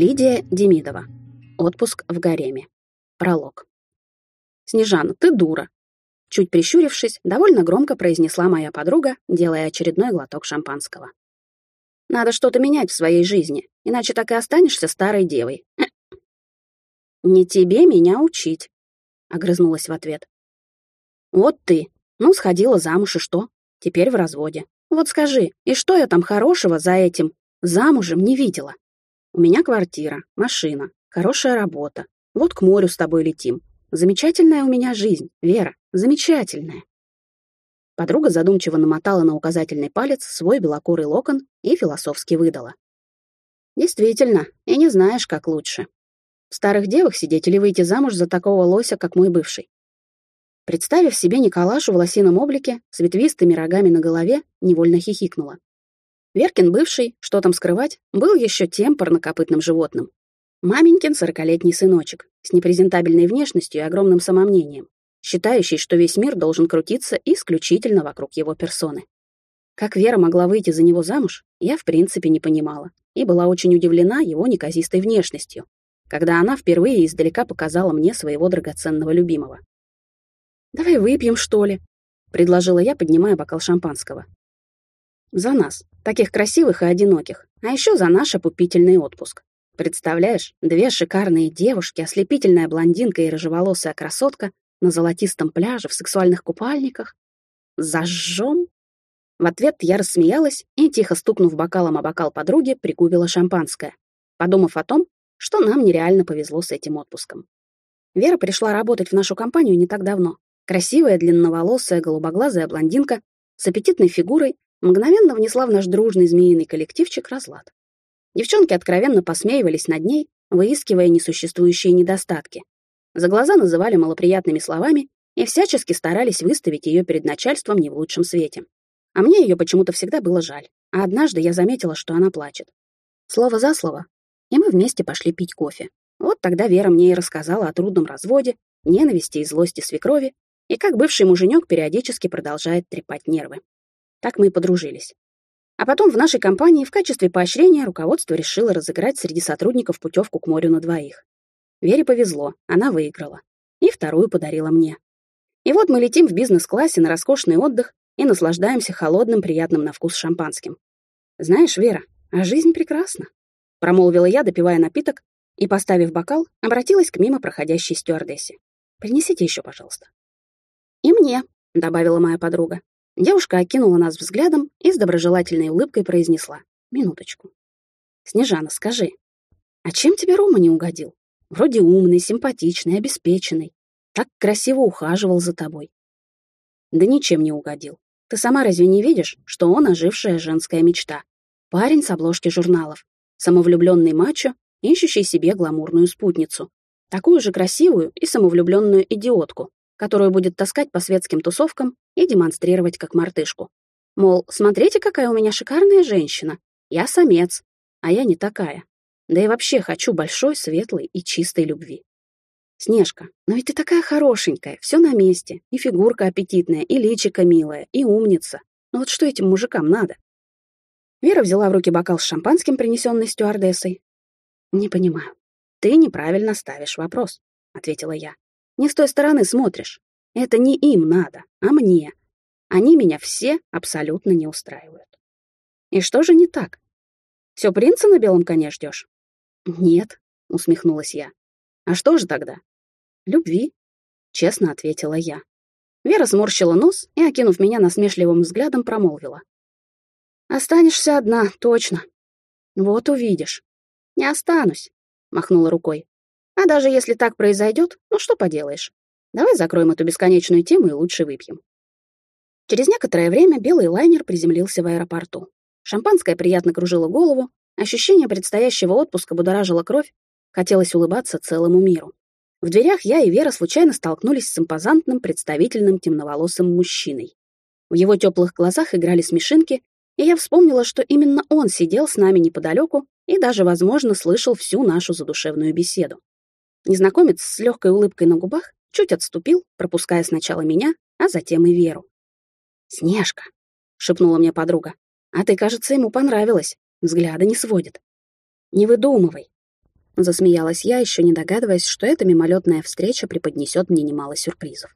Лидия Демидова. Отпуск в гареме. Пролог. «Снежана, ты дура!» Чуть прищурившись, довольно громко произнесла моя подруга, делая очередной глоток шампанского. «Надо что-то менять в своей жизни, иначе так и останешься старой девой». «Не тебе меня учить», — огрызнулась в ответ. «Вот ты. Ну, сходила замуж, и что? Теперь в разводе. Вот скажи, и что я там хорошего за этим замужем не видела?» У меня квартира, машина, хорошая работа. Вот к морю с тобой летим. Замечательная у меня жизнь, Вера, замечательная. Подруга задумчиво намотала на указательный палец свой белокурый локон и философски выдала. Действительно, и не знаешь, как лучше. В старых девах сидеть или выйти замуж за такого лося, как мой бывший. Представив себе Николашу в лосином облике с ветвистыми рогами на голове, невольно хихикнула. Веркин бывший, что там скрывать, был еще тем парнокопытным животным. Маменькин сорокалетний сыночек, с непрезентабельной внешностью и огромным самомнением, считающий, что весь мир должен крутиться исключительно вокруг его персоны. Как Вера могла выйти за него замуж, я в принципе не понимала, и была очень удивлена его неказистой внешностью, когда она впервые издалека показала мне своего драгоценного любимого. «Давай выпьем, что ли?» — предложила я, поднимая бокал шампанского. За нас, таких красивых и одиноких, а еще за наш опупительный отпуск. Представляешь, две шикарные девушки, ослепительная блондинка и рыжеволосая красотка на золотистом пляже в сексуальных купальниках. Зажжем? В ответ я рассмеялась и, тихо стукнув бокалом о бокал подруги, пригубила шампанское, подумав о том, что нам нереально повезло с этим отпуском. Вера пришла работать в нашу компанию не так давно. Красивая, длинноволосая, голубоглазая блондинка с аппетитной фигурой мгновенно внесла в наш дружный змеиный коллективчик разлад. Девчонки откровенно посмеивались над ней, выискивая несуществующие недостатки. За глаза называли малоприятными словами и всячески старались выставить ее перед начальством не в лучшем свете. А мне ее почему-то всегда было жаль. А однажды я заметила, что она плачет. Слово за слово. И мы вместе пошли пить кофе. Вот тогда Вера мне и рассказала о трудном разводе, ненависти и злости свекрови, и как бывший муженек периодически продолжает трепать нервы. Так мы и подружились. А потом в нашей компании в качестве поощрения руководство решило разыграть среди сотрудников путевку к морю на двоих. Вере повезло, она выиграла. И вторую подарила мне. И вот мы летим в бизнес-классе на роскошный отдых и наслаждаемся холодным, приятным на вкус шампанским. Знаешь, Вера, а жизнь прекрасна. Промолвила я, допивая напиток, и, поставив бокал, обратилась к мимо проходящей стюардессе. «Принесите еще, пожалуйста». «И мне», — добавила моя подруга. Девушка окинула нас взглядом и с доброжелательной улыбкой произнесла. «Минуточку. Снежана, скажи, а чем тебе Рома не угодил? Вроде умный, симпатичный, обеспеченный. Так красиво ухаживал за тобой». «Да ничем не угодил. Ты сама разве не видишь, что он ожившая женская мечта? Парень с обложки журналов, самовлюбленный мачо, ищущий себе гламурную спутницу, такую же красивую и самовлюбленную идиотку, которую будет таскать по светским тусовкам и демонстрировать как мартышку. Мол, смотрите, какая у меня шикарная женщина. Я самец, а я не такая. Да и вообще хочу большой, светлой и чистой любви. Снежка, но ведь ты такая хорошенькая, все на месте. И фигурка аппетитная, и личико милая, и умница. Но вот что этим мужикам надо? Вера взяла в руки бокал с шампанским, принесенный стюардессой. «Не понимаю. Ты неправильно ставишь вопрос», — ответила я. Не с той стороны смотришь. Это не им надо, а мне. Они меня все абсолютно не устраивают. И что же не так? Все принца на белом коне ждешь? Нет, усмехнулась я. А что же тогда? Любви, честно ответила я. Вера сморщила нос и, окинув меня насмешливым взглядом, промолвила. «Останешься одна, точно. Вот увидишь». «Не останусь», — махнула рукой. А даже если так произойдет, ну что поделаешь. Давай закроем эту бесконечную тему и лучше выпьем. Через некоторое время белый лайнер приземлился в аэропорту. Шампанское приятно кружило голову, ощущение предстоящего отпуска будоражило кровь, хотелось улыбаться целому миру. В дверях я и Вера случайно столкнулись с импозантным, представительным темноволосым мужчиной. В его теплых глазах играли смешинки, и я вспомнила, что именно он сидел с нами неподалеку и даже, возможно, слышал всю нашу задушевную беседу. Незнакомец с легкой улыбкой на губах чуть отступил, пропуская сначала меня, а затем и Веру. «Снежка», — шепнула мне подруга, — «а ты, кажется, ему понравилась, взгляда не сводит». «Не выдумывай». засмеялась я, еще не догадываясь, что эта мимолетная встреча преподнесет мне немало сюрпризов.